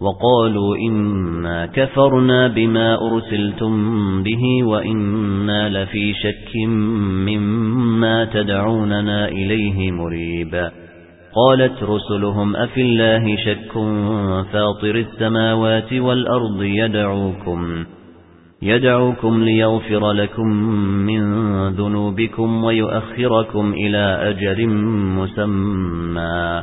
وقالوا إنا كفرنا بما أرسلتم به وإنا لفي شك مما تدعوننا إليه مريبا قالت رسلهم أفي الله شك فاطر السماوات والأرض يدعوكم يدعوكم ليغفر لكم من ذنوبكم ويؤخركم إلى أجر مسمى.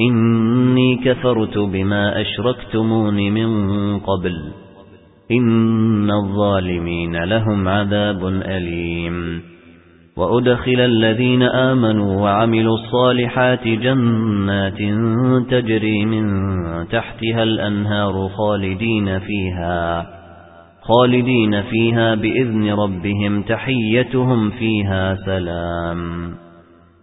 إني كفرت بما أشركتمون من قبل. إن الظالمين لهم عذاب أليم. وأدخل الذين آمنوا وعملوا الصالحات جنات تجري من تحتها الأنهار خالدين فيها خالدين فيها بإذن ربهم تحيتهم فيها سلام.